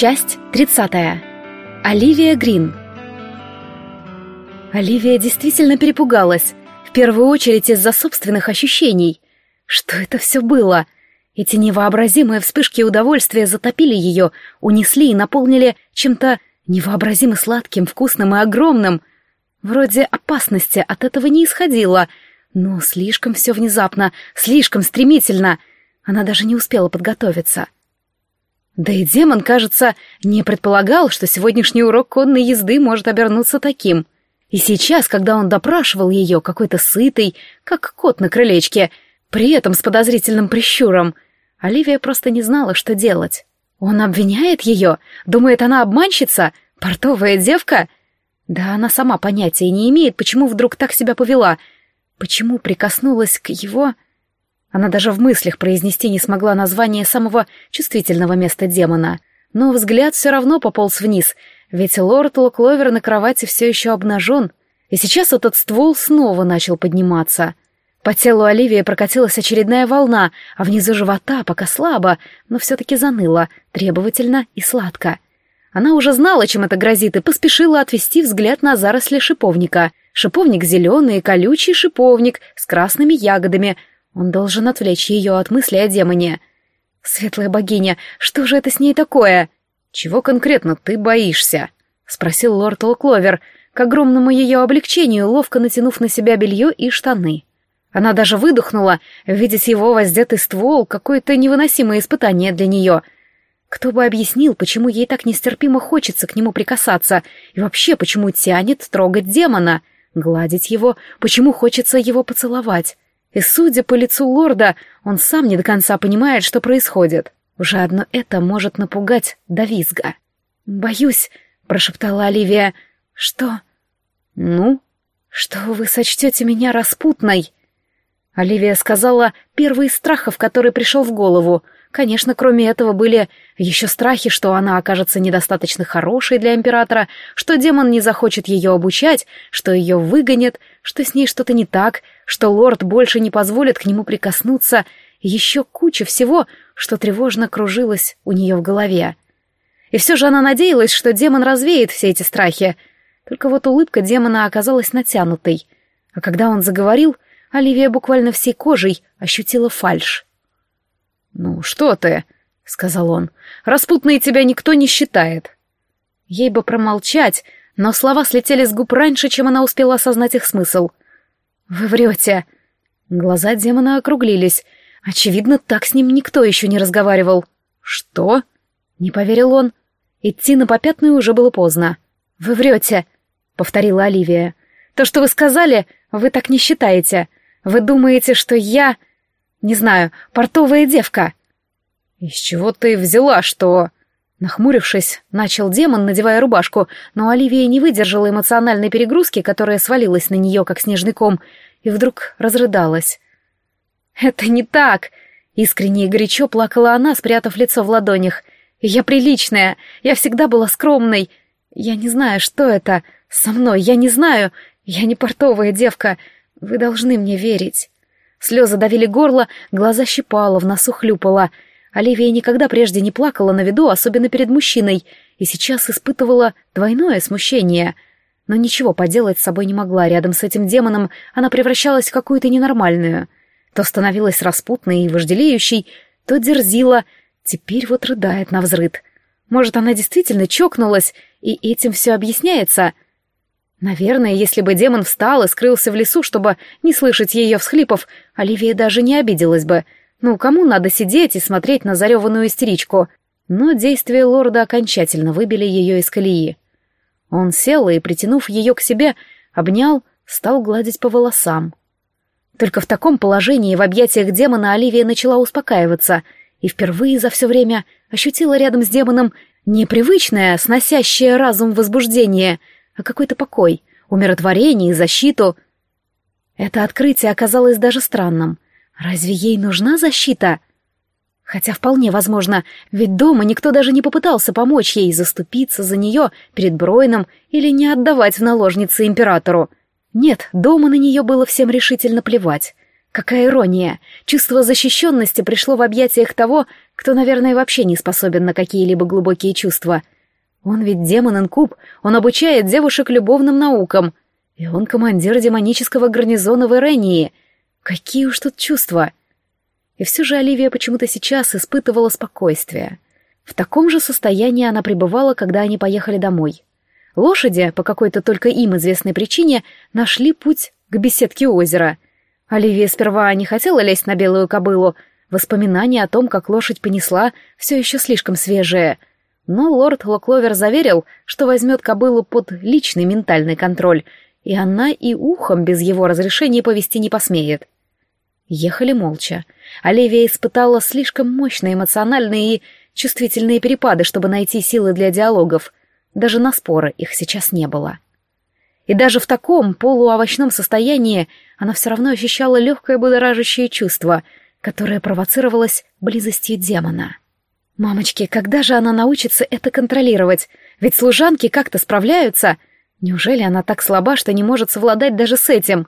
Часть 30. Оливия Грин. Оливия действительно перепугалась, в первую очередь из-за собственных ощущений. Что это все было? Эти невообразимые вспышки удовольствия затопили ее, унесли и наполнили чем-то невообразимо сладким, вкусным и огромным. Вроде опасности от этого не исходило, но слишком все внезапно, слишком стремительно. Она даже не успела подготовиться. Да и демон, кажется, не предполагал, что сегодняшний урок конной езды может обернуться таким. И сейчас, когда он допрашивал ее, какой-то сытый, как кот на крылечке, при этом с подозрительным прищуром, Оливия просто не знала, что делать. Он обвиняет ее? Думает, она обманщица? Портовая девка? Да она сама понятия не имеет, почему вдруг так себя повела. Почему прикоснулась к его... Она даже в мыслях произнести не смогла название самого чувствительного места демона. Но взгляд все равно пополз вниз, ведь лорд Локловер на кровати все еще обнажен, и сейчас этот ствол снова начал подниматься. По телу Оливии прокатилась очередная волна, а внизу живота, пока слабо, но все-таки заныло, требовательно и сладко. Она уже знала, чем это грозит, и поспешила отвести взгляд на заросли шиповника. Шиповник зеленый, колючий шиповник с красными ягодами, он должен отвлечь ее от мысли о демоне. «Светлая богиня, что же это с ней такое?» «Чего конкретно ты боишься?» — спросил лорд Локловер, к огромному ее облегчению, ловко натянув на себя белье и штаны. Она даже выдохнула, видеть его воздетый ствол — какое-то невыносимое испытание для нее. Кто бы объяснил, почему ей так нестерпимо хочется к нему прикасаться, и вообще, почему тянет трогать демона, гладить его, почему хочется его поцеловать. И, судя по лицу лорда, он сам не до конца понимает, что происходит. Уже одно это может напугать до визга. «Боюсь», — прошептала Оливия. «Что?» «Ну?» «Что вы сочтете меня распутной?» Оливия сказала первый из страхов, который пришел в голову. Конечно, кроме этого были еще страхи, что она окажется недостаточно хорошей для императора, что демон не захочет ее обучать, что ее выгонят, что с ней что-то не так, что лорд больше не позволит к нему прикоснуться, еще куча всего, что тревожно кружилось у нее в голове. И все же она надеялась, что демон развеет все эти страхи. Только вот улыбка демона оказалась натянутой. А когда он заговорил, Оливия буквально всей кожей ощутила фальшь. «Ну что ты?» — сказал он. «Распутной тебя никто не считает». Ей бы промолчать, но слова слетели с губ раньше, чем она успела осознать их смысл. «Вы врете!» Глаза демона округлились. Очевидно, так с ним никто еще не разговаривал. «Что?» — не поверил он. Идти на попятную уже было поздно. «Вы врете!» — повторила Оливия. «То, что вы сказали, вы так не считаете. Вы думаете, что я...» «Не знаю, портовая девка». «Из чего ты взяла, что...» Нахмурившись, начал демон, надевая рубашку, но Оливия не выдержала эмоциональной перегрузки, которая свалилась на нее, как снежный ком, и вдруг разрыдалась. «Это не так!» — искренне и горячо плакала она, спрятав лицо в ладонях. «Я приличная, я всегда была скромной. Я не знаю, что это со мной, я не знаю. Я не портовая девка, вы должны мне верить». Слезы давили горло, глаза щипало, в носу хлюпало — Оливия никогда прежде не плакала на виду, особенно перед мужчиной, и сейчас испытывала двойное смущение. Но ничего поделать с собой не могла. Рядом с этим демоном она превращалась в какую-то ненормальную. То становилась распутной и вожделеющей, то дерзила, теперь вот рыдает на взрыд. Может, она действительно чокнулась, и этим все объясняется? Наверное, если бы демон встал и скрылся в лесу, чтобы не слышать ее всхлипов, Оливия даже не обиделась бы — ну, кому надо сидеть и смотреть на зареванную истеричку? Но действия лорда окончательно выбили ее из колеи. Он сел и, притянув ее к себе, обнял, стал гладить по волосам. Только в таком положении в объятиях демона Оливия начала успокаиваться и впервые за все время ощутила рядом с демоном непривычное, сносящее разум возбуждение, а какой-то покой, умиротворение и защиту. Это открытие оказалось даже странным — Разве ей нужна защита? Хотя вполне возможно, ведь дома никто даже не попытался помочь ей заступиться за нее перед Бройном или не отдавать в наложницы императору. Нет, дома на нее было всем решительно плевать. Какая ирония! Чувство защищенности пришло в объятиях того, кто, наверное, вообще не способен на какие-либо глубокие чувства. Он ведь демон-инкуб, он обучает девушек любовным наукам. И он командир демонического гарнизона в Ирении. Какие уж тут чувства! И все же Оливия почему-то сейчас испытывала спокойствие. В таком же состоянии она пребывала, когда они поехали домой. Лошади, по какой-то только им известной причине, нашли путь к беседке озера. Оливия сперва не хотела лезть на белую кобылу, воспоминания о том, как лошадь понесла, все еще слишком свежее. Но лорд Локловер заверил, что возьмет кобылу под личный ментальный контроль, и она и ухом без его разрешения повести не посмеет. Ехали молча. Оливия испытала слишком мощные эмоциональные и чувствительные перепады, чтобы найти силы для диалогов. Даже на споры их сейчас не было. И даже в таком полуовощном состоянии она все равно ощущала легкое будоражащее чувство, которое провоцировалось близостью демона. «Мамочки, когда же она научится это контролировать? Ведь служанки как-то справляются. Неужели она так слаба, что не может совладать даже с этим?»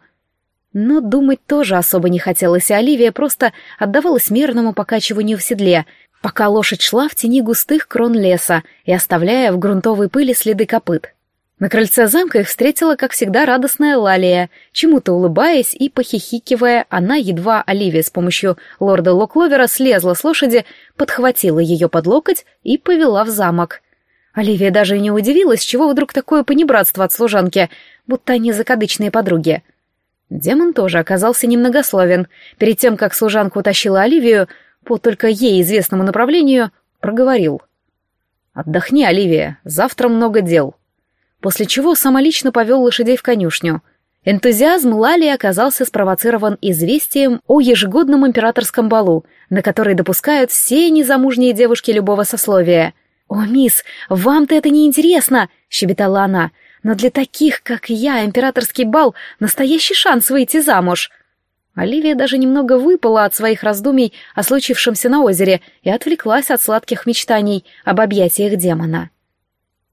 Но думать тоже особо не хотелось, и Оливия просто отдавалась мерному покачиванию в седле, пока лошадь шла в тени густых крон леса и оставляя в грунтовой пыли следы копыт. На крыльце замка их встретила, как всегда, радостная Лалия. Чему-то улыбаясь и похихикивая, она, едва Оливия с помощью лорда Локловера слезла с лошади, подхватила ее под локоть и повела в замок. Оливия даже и не удивилась, чего вдруг такое понебратство от служанки, будто они закадычные подруги — Демон тоже оказался немногословен. Перед тем, как служанка утащила Оливию, по только ей известному направлению, проговорил. «Отдохни, Оливия, завтра много дел». После чего самолично повел лошадей в конюшню. Энтузиазм Лали оказался спровоцирован известием о ежегодном императорском балу, на который допускают все незамужние девушки любого сословия. «О, мисс, вам-то это не интересно!» — щебетала она но для таких, как я, императорский бал — настоящий шанс выйти замуж. Оливия даже немного выпала от своих раздумий о случившемся на озере и отвлеклась от сладких мечтаний об объятиях демона.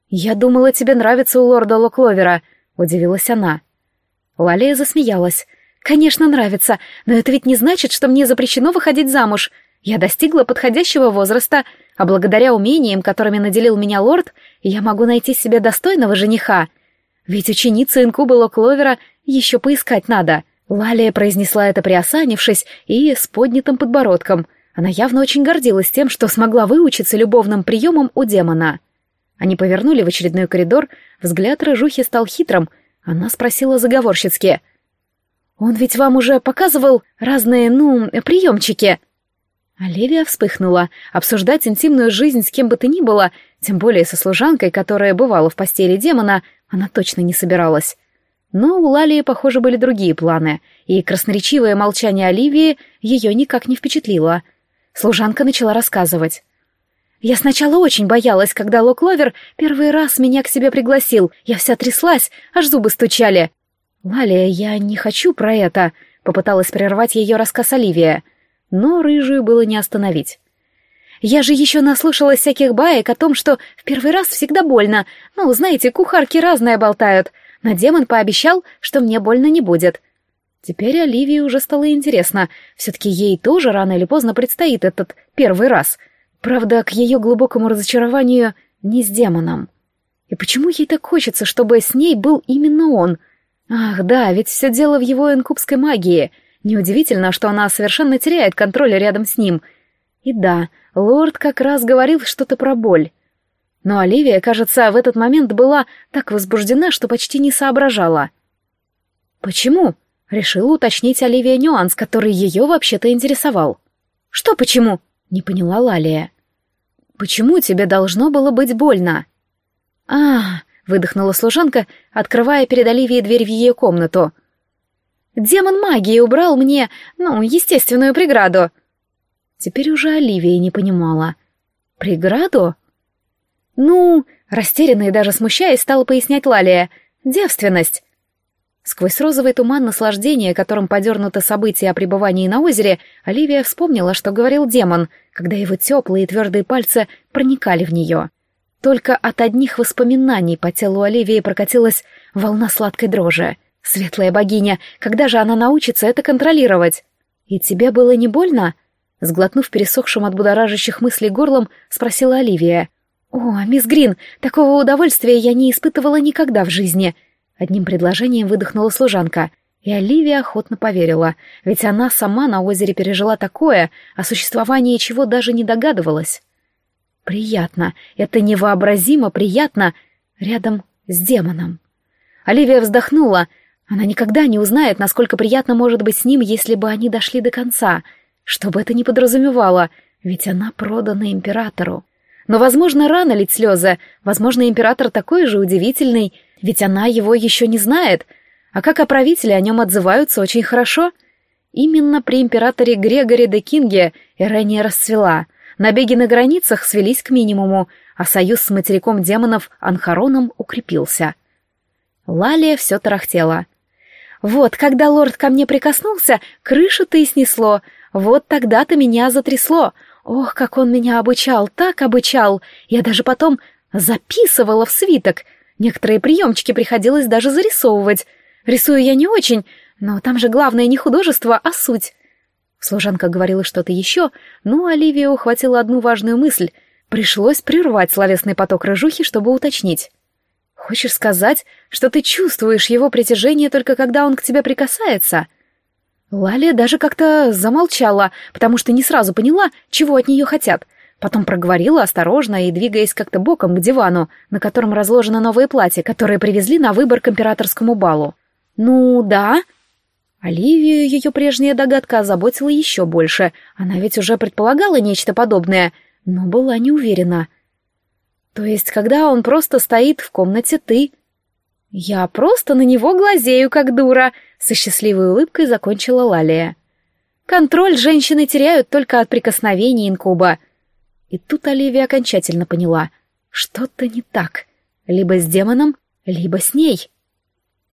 «Я думала, тебе нравится у лорда Локловера», — удивилась она. Лалия засмеялась. «Конечно, нравится, но это ведь не значит, что мне запрещено выходить замуж. Я достигла подходящего возраста, а благодаря умениям, которыми наделил меня лорд, я могу найти себе достойного жениха. Ведь ученица инкуба Кловера еще поискать надо. Лалия произнесла это приосанившись и с поднятым подбородком. Она явно очень гордилась тем, что смогла выучиться любовным приемам у демона. Они повернули в очередной коридор, взгляд рыжухи стал хитрым. Она спросила заговорщицки. «Он ведь вам уже показывал разные, ну, приемчики?» Оливия вспыхнула. Обсуждать интимную жизнь с кем бы то ни было, тем более со служанкой, которая бывала в постели демона, она точно не собиралась. Но у Лалии, похоже, были другие планы, и красноречивое молчание Оливии ее никак не впечатлило. Служанка начала рассказывать. «Я сначала очень боялась, когда Лок Ловер первый раз меня к себе пригласил. Я вся тряслась, аж зубы стучали». «Лалия, я не хочу про это», — попыталась прервать ее рассказ Оливия. Но рыжую было не остановить. Я же еще наслушалась всяких баек о том, что в первый раз всегда больно. Ну, знаете, кухарки разное болтают. Но демон пообещал, что мне больно не будет. Теперь Оливии уже стало интересно. Все-таки ей тоже рано или поздно предстоит этот первый раз. Правда, к ее глубокому разочарованию не с демоном. И почему ей так хочется, чтобы с ней был именно он? Ах, да, ведь все дело в его инкубской магии. Неудивительно, что она совершенно теряет контроль рядом с ним. И да, Лорд как раз говорил что-то про боль. Но Оливия, кажется, в этот момент была так возбуждена, что почти не соображала. «Почему?» — решила уточнить Оливия нюанс, который ее вообще-то интересовал. «Что почему?» — не поняла Лалия. «Почему тебе должно было быть больно?» «А, — выдохнула служанка, открывая перед Оливией дверь в ее комнату. «Демон магии убрал мне, ну, естественную преграду». Теперь уже Оливия не понимала. «Преграду?» «Ну...» — растерянно и даже смущаясь, стала пояснять Лалия. «Девственность». Сквозь розовый туман наслаждения, которым подернуто событие о пребывании на озере, Оливия вспомнила, что говорил демон, когда его теплые и твердые пальцы проникали в нее. Только от одних воспоминаний по телу Оливии прокатилась волна сладкой дрожи. Светлая богиня, когда же она научится это контролировать? «И тебе было не больно?» Сглотнув пересохшим от будоражащих мыслей горлом, спросила Оливия. «О, мисс Грин, такого удовольствия я не испытывала никогда в жизни!» Одним предложением выдохнула служанка. И Оливия охотно поверила, ведь она сама на озере пережила такое, о существовании чего даже не догадывалась. Приятно, это невообразимо приятно рядом с демоном. Оливия вздохнула. Она никогда не узнает, насколько приятно может быть с ним, если бы они дошли до конца. Что бы это ни подразумевало, ведь она продана императору. Но, возможно, рано лить слезы, возможно, император такой же удивительный, ведь она его еще не знает, а как о правителе о нем отзываются очень хорошо. Именно при императоре Грегоре де Кинге Ирения расцвела, набеги на границах свелись к минимуму, а союз с материком демонов Анхароном укрепился. Лалия все тарахтела. «Вот, когда лорд ко мне прикоснулся, крышу-то и снесло, вот тогда-то меня затрясло, Ох, как он меня обучал, так обучал. Я даже потом записывала в свиток. Некоторые приемчики приходилось даже зарисовывать. Рисую я не очень, но там же главное не художество, а суть. Служанка говорила что-то еще, но Оливия ухватила одну важную мысль. Пришлось прервать словесный поток рыжухи, чтобы уточнить. «Хочешь сказать, что ты чувствуешь его притяжение только когда он к тебе прикасается?» Лалия даже как-то замолчала, потому что не сразу поняла, чего от нее хотят. Потом проговорила осторожно и двигаясь как-то боком к дивану, на котором разложено новое платье, которое привезли на выбор к императорскому балу. «Ну, да». Оливию ее прежняя догадка озаботила еще больше. Она ведь уже предполагала нечто подобное, но была не уверена. «То есть, когда он просто стоит в комнате, ты...» «Я просто на него глазею, как дура», — со счастливой улыбкой закончила Лалия. «Контроль женщины теряют только от прикосновений инкуба». И тут Оливия окончательно поняла. Что-то не так. Либо с демоном, либо с ней.